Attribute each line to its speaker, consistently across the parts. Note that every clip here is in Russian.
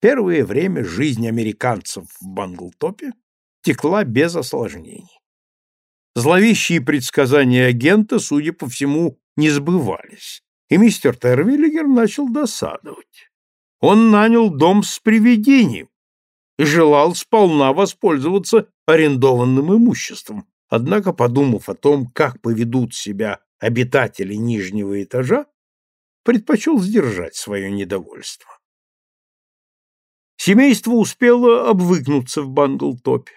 Speaker 1: Первое время жизнь американцев в Банглтопе текла без осложнений. Зловещие предсказания агента, судя по всему, не сбывались, и мистер Тервиллигер начал досадовать. Он нанял дом с привидением и желал сполна воспользоваться арендованным имуществом, однако, подумав о том, как поведут себя обитатели нижнего этажа, предпочел сдержать свое недовольство. Семейство успело обвыкнуться в Банглтопе.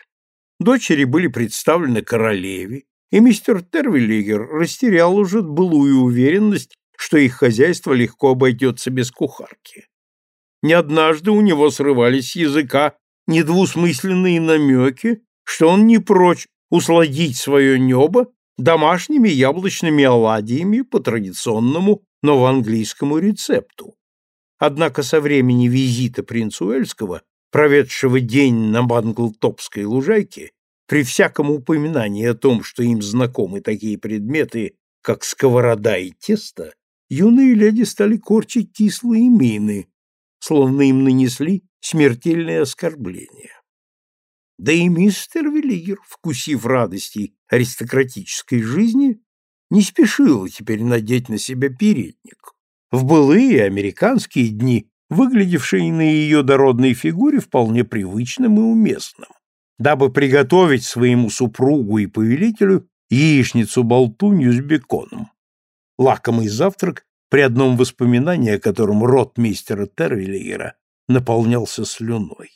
Speaker 1: Дочери были представлены королеве, и мистер Тервиллигер растерял уже былую уверенность, что их хозяйство легко обойдется без кухарки. Не однажды у него срывались с языка недвусмысленные намеки, что он не прочь усладить свое небо домашними яблочными оладьями по традиционному новоанглийскому рецепту. Однако со времени визита принца Уэльского, проведшего день на Банглтопской лужайке, при всяком упоминании о том, что им знакомы такие предметы, как сковорода и тесто, юные леди стали корчить кислые мины, словно им нанесли смертельное оскорбление. Да и мистер Велигер, вкусив радостей аристократической жизни, не спешил теперь надеть на себя передник. В былые американские дни, выглядевшие на ее дородной фигуре вполне привычным и уместным, дабы приготовить своему супругу и повелителю яичницу-болтунью с беконом. Лакомый завтрак, при одном воспоминании о котором рот мистера Тервиллигера наполнялся слюной.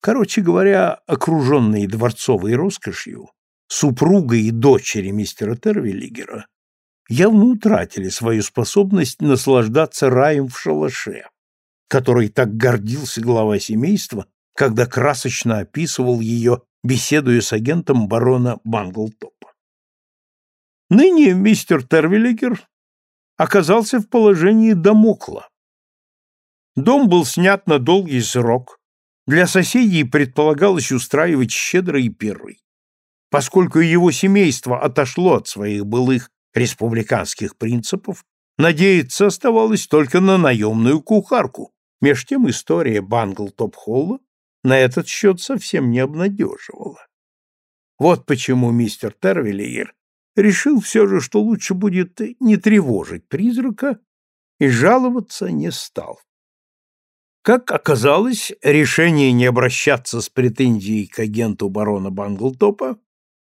Speaker 1: Короче говоря, окруженные дворцовой роскошью, супруга и дочери мистера Тервиллигера явно утратили свою способность наслаждаться раем в шалаше, который так гордился глава семейства, когда красочно описывал ее, беседуя с агентом барона Банглтопа. Ныне мистер Тервиллигер оказался в положении домокла. Дом был снят на долгий срок, для соседей предполагалось устраивать щедрые пиры. Поскольку его семейство отошло от своих былых республиканских принципов, надеяться оставалось только на наемную кухарку. Меж тем история Банглтоп-Холла на этот счет совсем не обнадеживала. Вот почему мистер Тервиллиер решил все же, что лучше будет не тревожить призрака, и жаловаться не стал. Как оказалось, решение не обращаться с претензией к агенту барона Банглтопа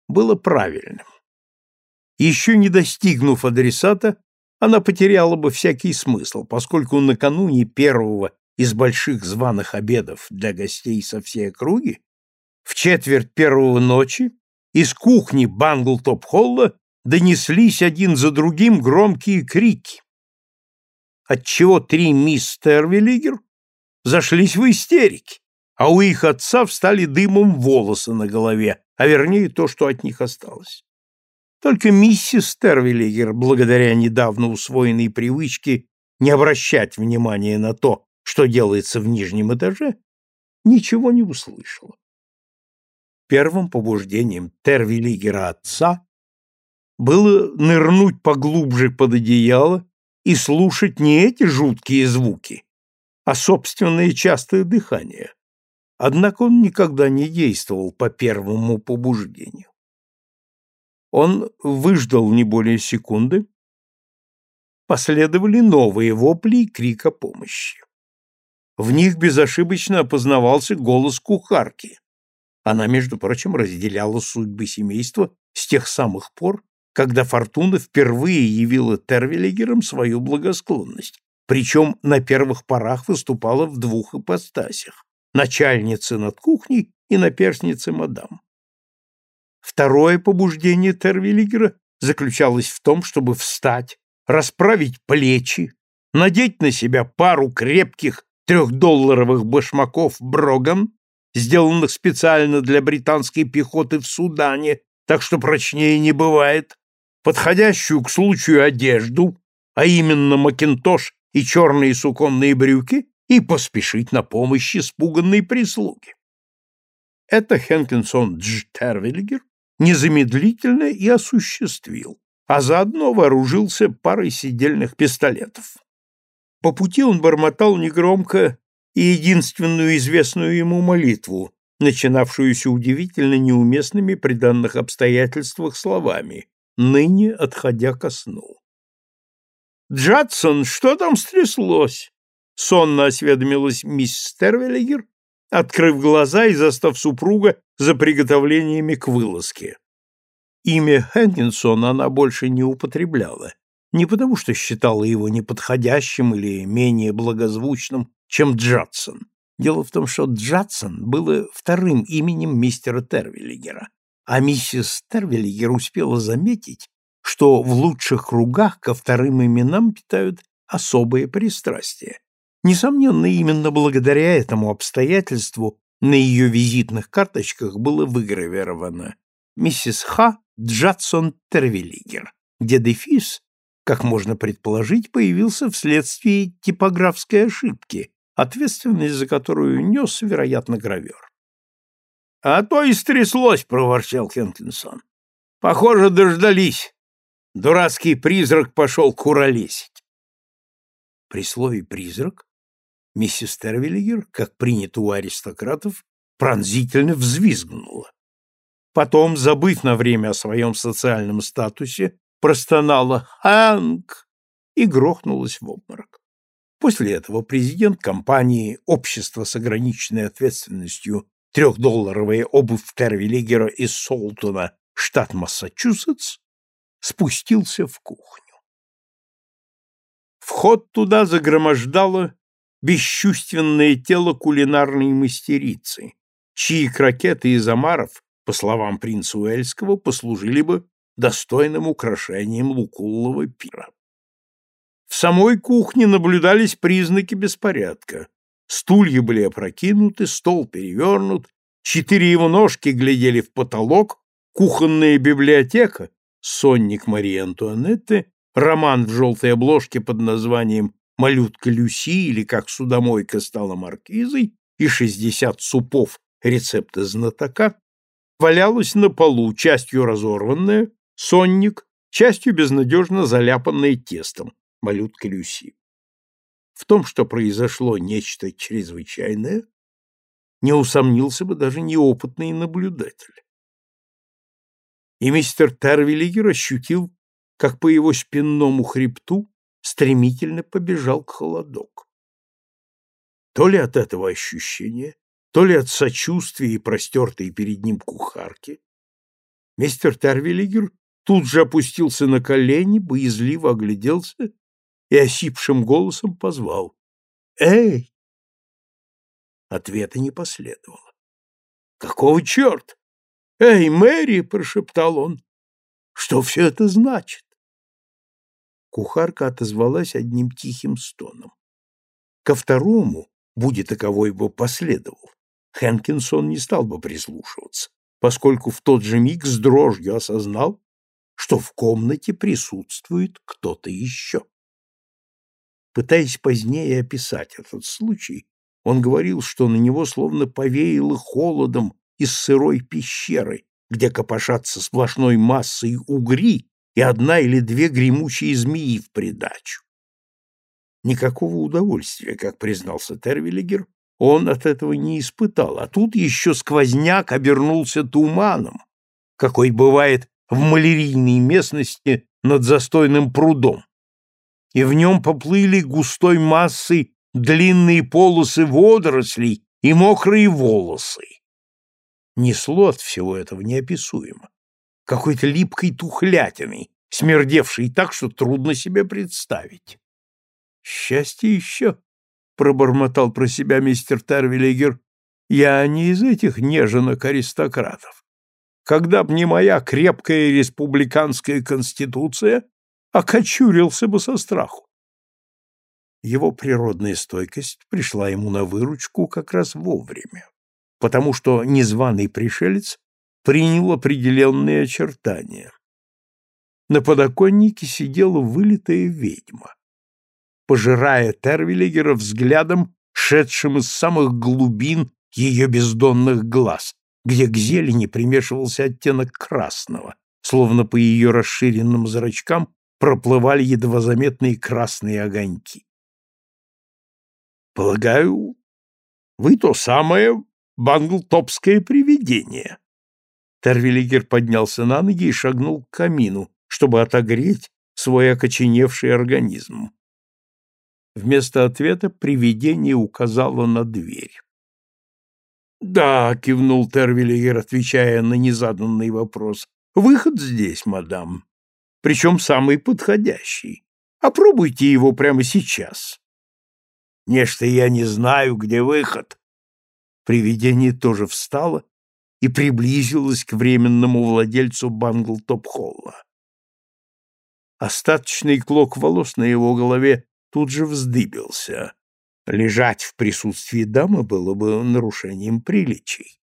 Speaker 1: было правильным. Еще не достигнув адресата, она потеряла бы всякий смысл, поскольку накануне первого из больших званых обедов для гостей со всей округи в четверть первого ночи из кухни Банглтоп-Холла донеслись один за другим громкие крики, отчего три мисс Тервиллигер зашлись в истерике, а у их отца встали дымом волосы на голове, а вернее то, что от них осталось. Только миссис Тервиллигер, благодаря недавно усвоенной привычке не обращать внимания на то, что делается в нижнем этаже, ничего не услышала. Первым побуждением Тервиллигера отца было нырнуть поглубже под одеяло и слушать не эти жуткие звуки, а собственное частое дыхание. Однако он никогда не действовал по первому побуждению. Он выждал не более секунды. Последовали новые вопли и крик о помощи. В них безошибочно опознавался голос кухарки. Она, между прочим, разделяла судьбы семейства с тех самых пор, когда Фортуна впервые явила Тервелегерам свою благосклонность, причем на первых порах выступала в двух ипостасях – начальницы над кухней и наперсницы мадам. Второе побуждение Тервиллигера заключалось в том, чтобы встать, расправить плечи, надеть на себя пару крепких трехдолларовых башмаков Броган, сделанных специально для британской пехоты в Судане, так что прочнее не бывает, подходящую к случаю одежду, а именно макинтош и черные суконные брюки, и поспешить на помощь испуганной прислуге. Это Хенкинсон Дж. Тервильгер незамедлительно и осуществил, а заодно вооружился парой сидельных пистолетов. По пути он бормотал негромко и единственную известную ему молитву, начинавшуюся удивительно неуместными при данных обстоятельствах словами «ныне отходя ко сну». «Джадсон, что там стряслось?» — сонно осведомилась мисс Стервелигер, открыв глаза и застав супруга за приготовлениями к вылазке. Имя Хэнкинсон она больше не употребляла, не потому что считала его неподходящим или менее благозвучным, чем Джадсон. Дело в том, что Джадсон было вторым именем мистера Тервиллигера, а миссис Тервиллигер успела заметить, что в лучших кругах ко вторым именам питают особое пристрастие. Несомненно, именно благодаря этому обстоятельству на ее визитных карточках было выгравировано «Миссис Х. Джадсон Тервиллигер», где дефис, как можно предположить, появился вследствие типографской ошибки, ответственность за которую нес, вероятно, гравер. — А то и стряслось, — проворчал Кенкинсон. — Похоже, дождались. Дурацкий призрак пошел куролесить. При слове «призрак» миссис Тервиллигер, как принято у аристократов, пронзительно взвизгнула. Потом, забыв на время о своем социальном статусе, простонала «Ханк!» и грохнулась в обморок. После этого президент компании «Общество с ограниченной ответственностью» трехдолларовая обувь Тервиллигера из Солтона, штат Массачусетс, спустился в кухню. Вход туда загромождало бесчувственное тело кулинарной мастерицы, чьи крокеты из омаров по словам принца Уэльского, послужили бы достойным украшением лукуллого пира. В самой кухне наблюдались признаки беспорядка. Стулья были опрокинуты, стол перевернут, четыре его ножки глядели в потолок, кухонная библиотека, сонник Марии Антуанетты, роман в желтой обложке под названием «Малютка Люси» или «Как судомойка стала маркизой» и шестьдесят супов рецепта знатока валялась на полу, частью разорванная, сонник, частью безнадежно заляпанная тестом, малютка Люси. В том, что произошло нечто чрезвычайное, не усомнился бы даже неопытный наблюдатель. И мистер Тервиллигер ощутил, как по его спинному хребту стремительно побежал к холодок. То ли от этого ощущения, то ли от сочувствия и простертой перед ним кухарки, мистер Тервиллигер тут же опустился на колени, боязливо огляделся и осипшим голосом позвал «Эй!». Ответа не последовало. «Какого черта? Эй, Мэри!» — прошептал он. «Что все это значит?» Кухарка отозвалась одним тихим стоном. Ко второму, будет таковой бы последовал, Хэнкинсон не стал бы прислушиваться, поскольку в тот же миг с дрожью осознал, что в комнате присутствует кто-то еще. Пытаясь позднее описать этот случай, он говорил, что на него словно повеяло холодом из сырой пещеры, где копошатся сплошной массой угри и одна или две гремучие змеи в придачу. Никакого удовольствия, как признался Тервиллигер, он от этого не испытал, а тут еще сквозняк обернулся туманом, какой бывает в малярийной местности над застойным прудом. И в нем поплыли густой массой длинные полосы водорослей и мокрые волосы. Несло от всего этого неописуемо. Какой-то липкой тухлятиной, смердевшей так, что трудно себе представить. Счастье еще, пробормотал про себя мистер Тервиллигер, я не из этих неженок аристократов. Когда б не моя крепкая республиканская конституция, окочурился бы со страху. Его природная стойкость пришла ему на выручку как раз вовремя, потому что незваный пришелец принял определенные очертания. На подоконнике сидела вылитая ведьма пожирая Тервиллигера взглядом, шедшим из самых глубин ее бездонных глаз, где к зелени примешивался оттенок красного, словно по ее расширенным зрачкам проплывали едва заметные красные огоньки. «Полагаю, Вы то самое банглтопское привидение. Тервиллигер поднялся на ноги и шагнул к камину, чтобы отогреть свой окоченевший организм. Вместо ответа привидение указало на дверь. «Да», — кивнул Тервиллигер, отвечая на незаданный вопрос, — «выход здесь, мадам, причем самый подходящий. Опробуйте его прямо сейчас». «Нечто я не знаю, где выход». Привидение тоже встало и приблизилось к временному владельцу Банглтоп-Холла. Остаточный клок волос на его голове тут же вздыбился. Лежать в присутствии дамы было бы нарушением приличий.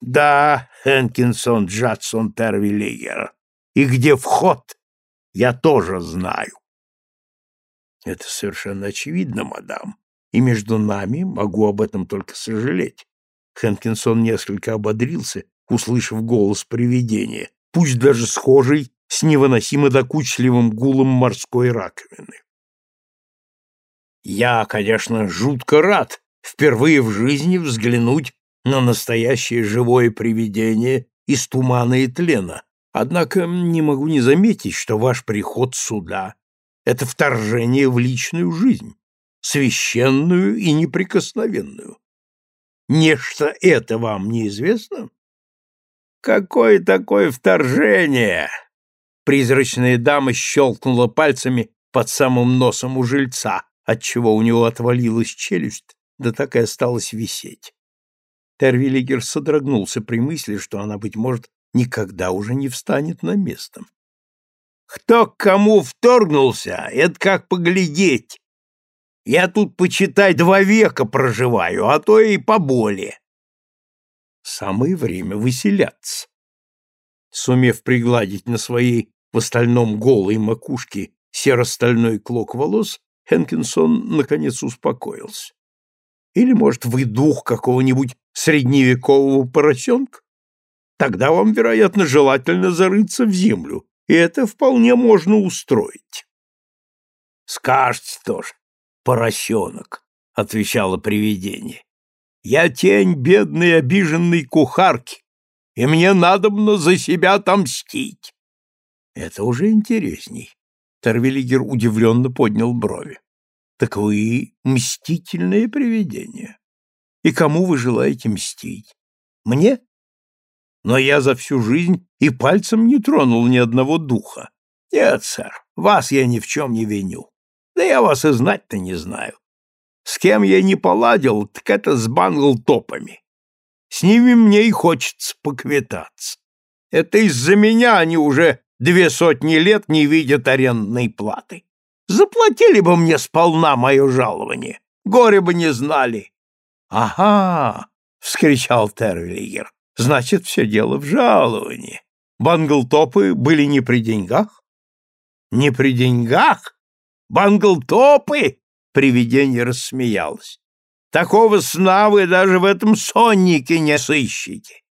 Speaker 1: Да, Хэнкинсон Джадсон Тервиллигер, и где вход, я тоже знаю. Это совершенно очевидно, мадам, и между нами могу об этом только сожалеть. Хэнкинсон несколько ободрился, услышав голос привидения, пусть даже схожий с невыносимо докучливым гулом морской раковины. Я, конечно, жутко рад впервые в жизни взглянуть на настоящее живое привидение из тумана и тлена, однако не могу не заметить, что ваш приход сюда — это вторжение в личную жизнь, священную и неприкосновенную. Нечто это вам неизвестно? Какое такое вторжение? Призрачная дама щелкнула пальцами под самым носом у жильца, отчего у него отвалилась челюсть, да так и осталась висеть. Тервиллигер содрогнулся при мысли, что она, быть может, никогда уже не встанет на место. «Кто к кому вторгнулся, это как поглядеть. Я тут, почитай, два века проживаю, а то и поболее». Самое время выселяться. Сумев пригладить на своей в остальном голой макушке серо-стальной клок волос, Хенкинсон наконец успокоился. Или, может, вы дух какого-нибудь средневекового поросенка? Тогда вам, вероятно, желательно зарыться в землю, и это вполне можно устроить. — Скажете тоже, поросенок, — отвечало привидение. — Я тень бедной обиженной кухарки, и мне надобно за себя отомстить. Это уже интересней. Тервелигер удивленно поднял брови. Так вы мстительное привидение. И кому вы желаете мстить? Мне? Но я за всю жизнь и пальцем не тронул ни одного духа. Нет, сэр, вас я ни в чем не виню. Да я вас и знать-то не знаю. С кем я не поладил, так это с банглтопами. С ними мне и хочется поквитаться. Это из-за меня они уже две сотни лет не видят арендной платы. Заплатили бы мне сполна мое жалование, горе бы не знали. — Ага, — вскричал Тервиллигер, — значит, все дело в жаловании. Банглтопы были не при деньгах? — Не при деньгах? Банглтопы? — привидение рассмеялось. — Такого сна вы даже в этом соннике не сыщете.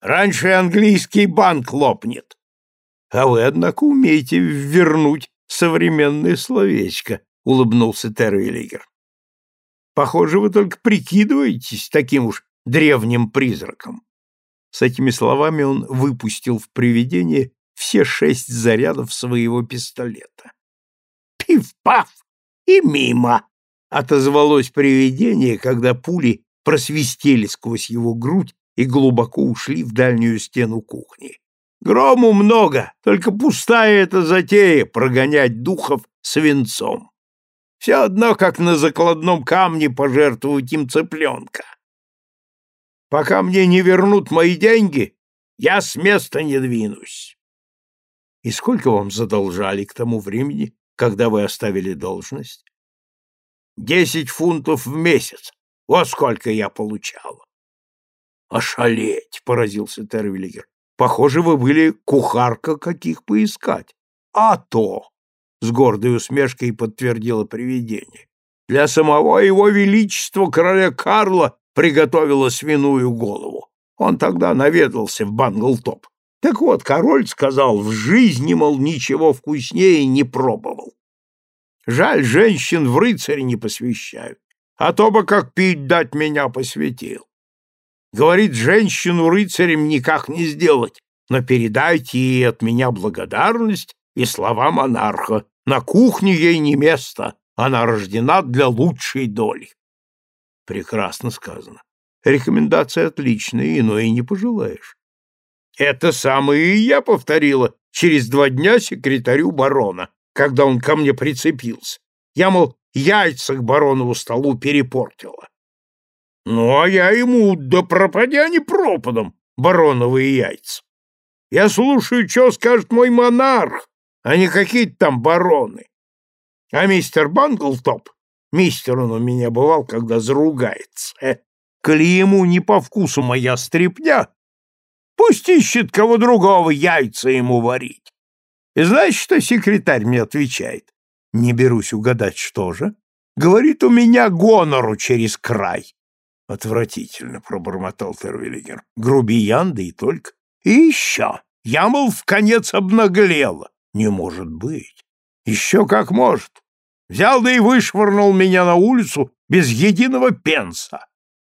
Speaker 1: Раньше английский банк лопнет. А вы, однако, умеете вернуть современное словечко, — улыбнулся Тервиллигер. Похоже, вы только прикидываетесь таким уж древним призраком. С этими словами он выпустил в привидение все шесть зарядов своего пистолета. «Пиф-паф! И мимо!» — отозвалось привидение, когда пули просвистели сквозь его грудь и глубоко ушли в дальнюю стену кухни. Грому много, только пустая эта затея прогонять духов свинцом. Все одно, как на закладном камне пожертвовать им цыпленка. Пока мне не вернут мои деньги, я с места не двинусь. И сколько вам задолжали к тому времени, когда вы оставили должность? Десять фунтов в месяц. Вот сколько я получал. Ошалеть, поразился Тервиллигер. Похоже, вы были кухарка, каких поискать. А то, с гордой усмешкой подтвердило привидение. Для самого его величества короля Карла приготовила свиную голову. Он тогда наведался в Банглтоп. Так вот, король сказал, в жизни, мол, ничего вкуснее не пробовал. Жаль, женщин в рыцари не посвящают. а то бы как пить дать меня посвятил. Говорит, женщину рыцарем никак не сделать, но передайте ей от меня благодарность и слова монарха. На кухне ей не место, она рождена для лучшей доли. Прекрасно сказано. Рекомендация отличная, иной и не пожелаешь. Это самое и я повторила через два дня секретарю барона, когда он ко мне прицепился. Я, мол, яйца к баронову столу перепортила. Ну, а я ему, да пропади они пропадом, бароновые яйца. Я слушаю, что скажет мой монарх, а не какие-то там бароны. А мистер Банглтоп, мистер он у меня бывал, когда заругается, э, коли ему не по вкусу моя стряпня, пусть ищет кого другого яйца ему варить. И знаешь, что секретарь мне отвечает? Не берусь угадать, что же. Говорит, у меня гонору через край. Отвратительно, пробормотал Тервиллигер. Грубиян, да и только. И еще. Я, мол, в конец обнаглела. Не может быть. Еще как может. Взял да и вышвырнул меня на улицу без единого пенса.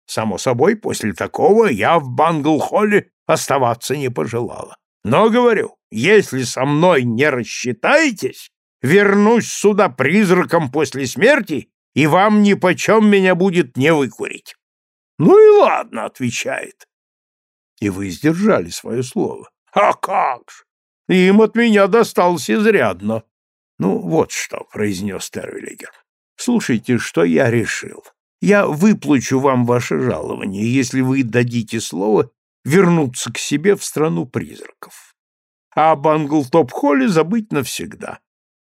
Speaker 1: Само собой, после такого я в Бангл-холле оставаться не пожелала. Но, говорю, если со мной не рассчитаетесь, вернусь сюда призраком после смерти, и вам ни почем меня будет не выкурить. Ну и ладно, отвечает. И вы сдержали свое слово. А как же! Им от меня досталось изрядно. Ну, вот что, произнес Тервиллигер. Слушайте, что я решил. Я выплачу вам ваше жалование, если вы дадите слово вернуться к себе в страну призраков. А об Англтоп-холле забыть навсегда.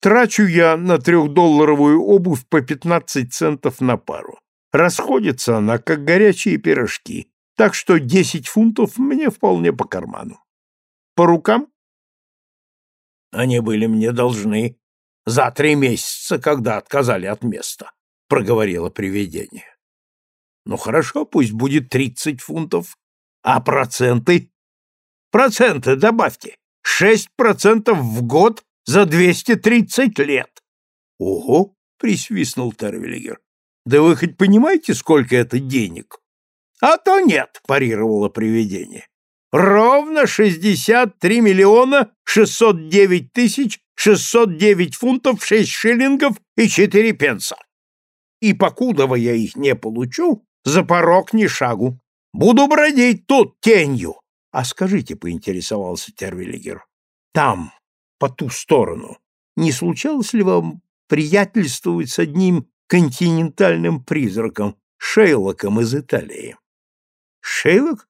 Speaker 1: Трачу я на трехдолларовую обувь по пятнадцать центов на пару. Расходится она, как горячие пирожки, так что десять фунтов мне вполне по карману. По рукам? Они были мне должны за три месяца, когда отказали от места, проговорило привидение. Ну хорошо, пусть будет тридцать фунтов. А проценты? Проценты добавьте. Шесть процентов в год за двести тридцать лет. Ого, присвистнул Тервиллигер. Да вы хоть понимаете, сколько это денег? А то нет, парировало привидение. Ровно шестьдесят три миллиона шестьсот девять тысяч шестьсот девять фунтов шесть шиллингов и четыре пенса. И покудова я их не получу, за порог ни шагу. Буду бродить тут тенью. А скажите, поинтересовался Тервиллигер, там, по ту сторону, не случалось ли вам приятельствовать с одним континентальным призраком, Шейлоком из Италии? Шейлок?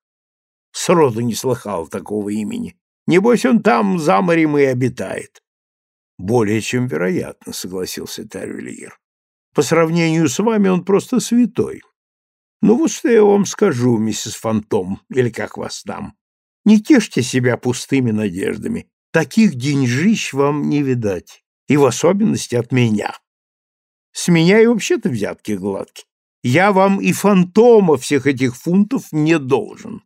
Speaker 1: Сроду не слыхал такого имени. Небось, он там за морем и обитает. Более чем вероятно, согласился Тервиллиер. По сравнению с вами он просто святой. Ну вот что я вам скажу, миссис Фантом, или как вас там. Не тешьте себя пустыми надеждами. Таких деньжищ вам не видать, и в особенности от меня. С меня и вообще-то взятки гладки. Я вам и фантома всех этих фунтов не должен.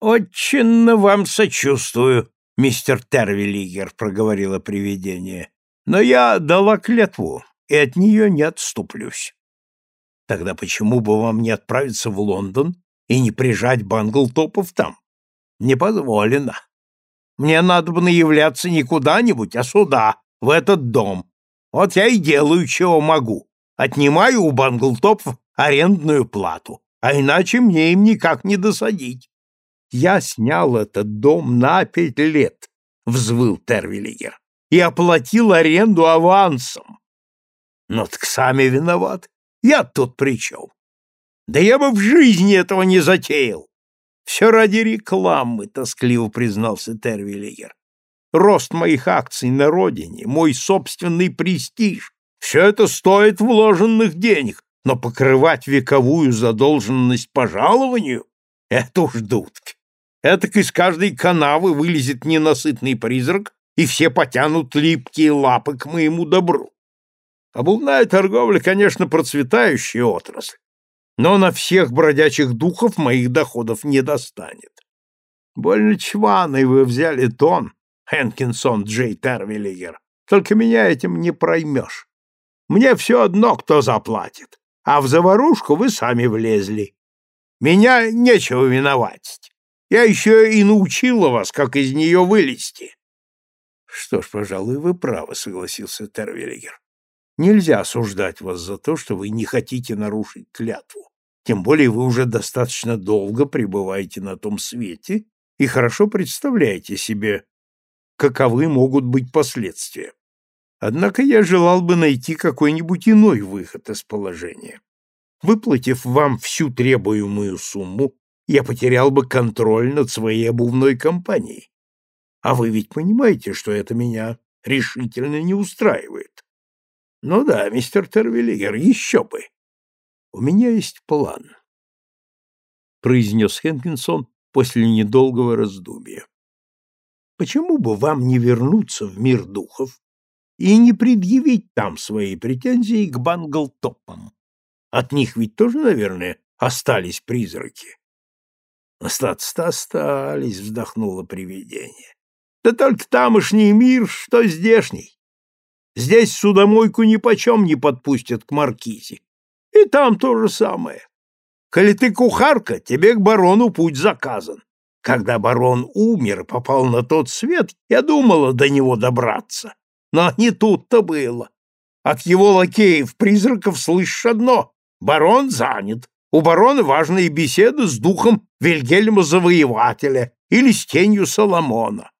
Speaker 1: Очень вам сочувствую, мистер Тервиллигер, проговорило привидение. Но я дала клятву, и от нее не отступлюсь. Тогда почему бы вам не отправиться в Лондон и не прижать Банглтопов там? Не позволено. Мне надо бы являться не куда-нибудь, а сюда, в этот дом. Вот я и делаю, чего могу. Отнимаю у Банглтопов арендную плату, а иначе мне им никак не досадить. Я снял этот дом на пять лет, — взвыл Тервиллигер, — и оплатил аренду авансом. Но так сами виноваты. Я тут при чем? Да я бы в жизни этого не затеял. Все ради рекламы, тоскливо признался Тервиллигер. Рост моих акций на родине, мой собственный престиж — все это стоит вложенных денег, но покрывать вековую задолженность по жалованию — это уж дудки. Этак из каждой канавы вылезет ненасытный призрак, и все потянут липкие лапы к моему добру. Обувная торговля, конечно, процветающая отрасль, но на всех бродячих духов моих доходов не достанет. Больно чваный вы взяли тон, Хэнкинсон Джей Тервиллигер. Только меня этим не проймешь. Мне все одно, кто заплатит. а в заварушку вы сами влезли. Меня нечего виноватить. Я еще и научила вас, как из нее вылезти. — Что ж, пожалуй, вы правы, — согласился Тервиллигер. — Нельзя осуждать вас за то, что вы не хотите нарушить клятву. Тем более вы уже достаточно долго пребываете на том свете и хорошо представляете себе, каковы могут быть последствия. Однако я желал бы найти какой-нибудь иной выход из положения. Выплатив вам всю требуемую сумму, я потерял бы контроль над своей обувной компанией. А вы ведь понимаете, что это меня решительно не устраивает. Ну да, мистер Тервиллигер, еще бы. У меня есть план, произнес Хенкинсон после недолгого раздумья. Почему бы вам не вернуться в мир духов и не предъявить там свои претензии к Банглтопам. От них ведь тоже, наверное, остались призраки. Остаться-то остались, вздохнуло привидение. Да только тамошний мир, что здешний. Здесь судомойку ни почем не подпустят к маркизе. И там то же самое. Коли ты кухарка, тебе к барону путь заказан. Когда барон умер и попал на тот свет, я думала до него добраться. Но не тут-то было. От его лакеев-призраков слышишь одно — барон занят. У барона важные беседы с духом Вильгельма-завоевателя или с тенью Соломона.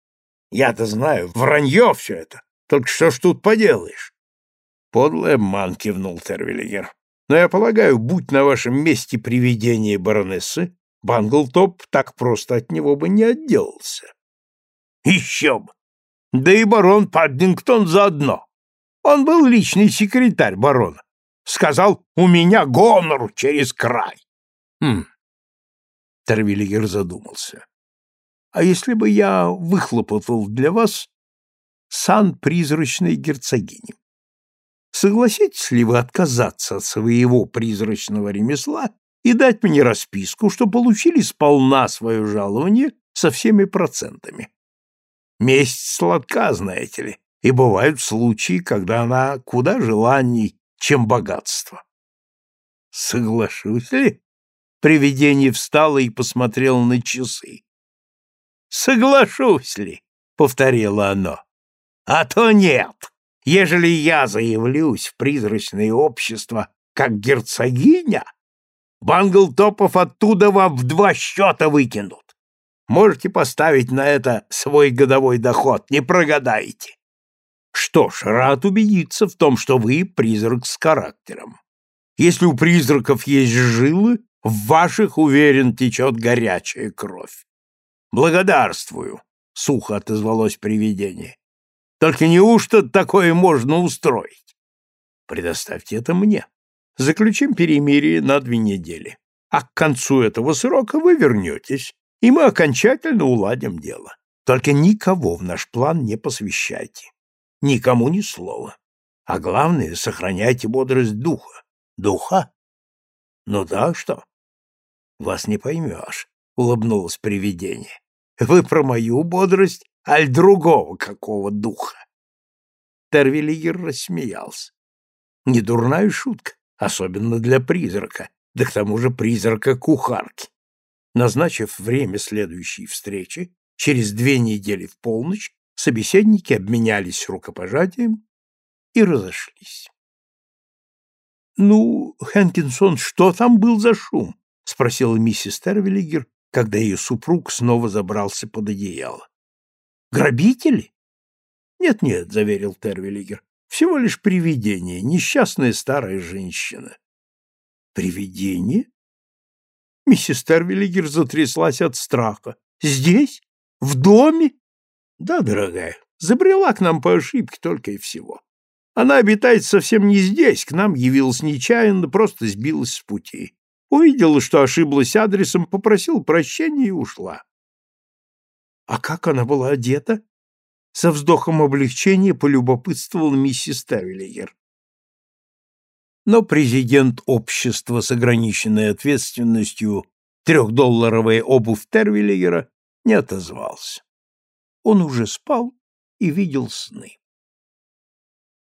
Speaker 1: Я-то знаю, вранье все это. Только что ж тут поделаешь? Подлый обман, кивнул Тервиллигер. Но я полагаю, будь на вашем месте привидение баронессы, Банглтоп так просто от него бы не отделался. Еще бы! Да и барон Паддингтон заодно. Он был личный секретарь барона. Сказал, у меня гонор через край. Хм. Тервиллигер задумался. А если бы я выхлопотал для вас сан призрачной герцогини? Согласитесь ли вы отказаться от своего призрачного ремесла и дать мне расписку, что получили сполна свое жалование со всеми процентами? Месть сладка, знаете ли, и бывают случаи, когда она куда желанней, чем богатство. Соглашусь ли? Привидение встало и посмотрело на часы. Соглашусь ли? Повторило оно. А то нет. Ежели я заявлюсь в призрачное общество как герцогиня, Банглтопов оттуда вам в два счета выкинут. Можете поставить на это свой годовой доход, не прогадаете. Что ж, рад убедиться в том, что вы призрак с характером. Если у призраков есть жилы, в ваших, уверен, течет горячая кровь. Благодарствую, — сухо отозвалось привидение. Только неужто такое можно устроить? Предоставьте это мне. Заключим перемирие на две недели. А к концу этого срока вы вернетесь, и мы окончательно уладим дело. Только никого в наш план не посвящайте. Никому ни слова. А главное, сохраняйте бодрость духа. Духа? Ну да, что? Вас не поймешь, — улыбнулось привидение. Вы про мою бодрость, аль другого какого духа? Тервилигер рассмеялся. Недурная шутка, особенно для призрака, да к тому же призрака-кухарки. Назначив время следующей встречи, через две недели в полночь, собеседники обменялись рукопожатием и разошлись. «Ну, Хэнкинсон, что там был за шум?» — спросила миссис Тервиллигер, когда ее супруг снова забрался под одеяло. «Грабители?» «Нет-нет», — заверил Тервиллигер, — «всего лишь привидение, несчастная старая женщина». «Привидение?» Миссис Тервиллигер затряслась от страха. «Здесь? В доме?» «Да, дорогая, забрела к нам по ошибке только и всего. Она обитает совсем не здесь, к нам явилась нечаянно, просто сбилась с пути. Увидела, что ошиблась адресом, попросила прощения и ушла». «А как она была одета?» Со вздохом облегчения полюбопытствовал миссис Тавиллигер. Но президент общества с ограниченной ответственностью трехдолларовая обувь Тервиллигера не отозвался. Он уже спал и видел сны.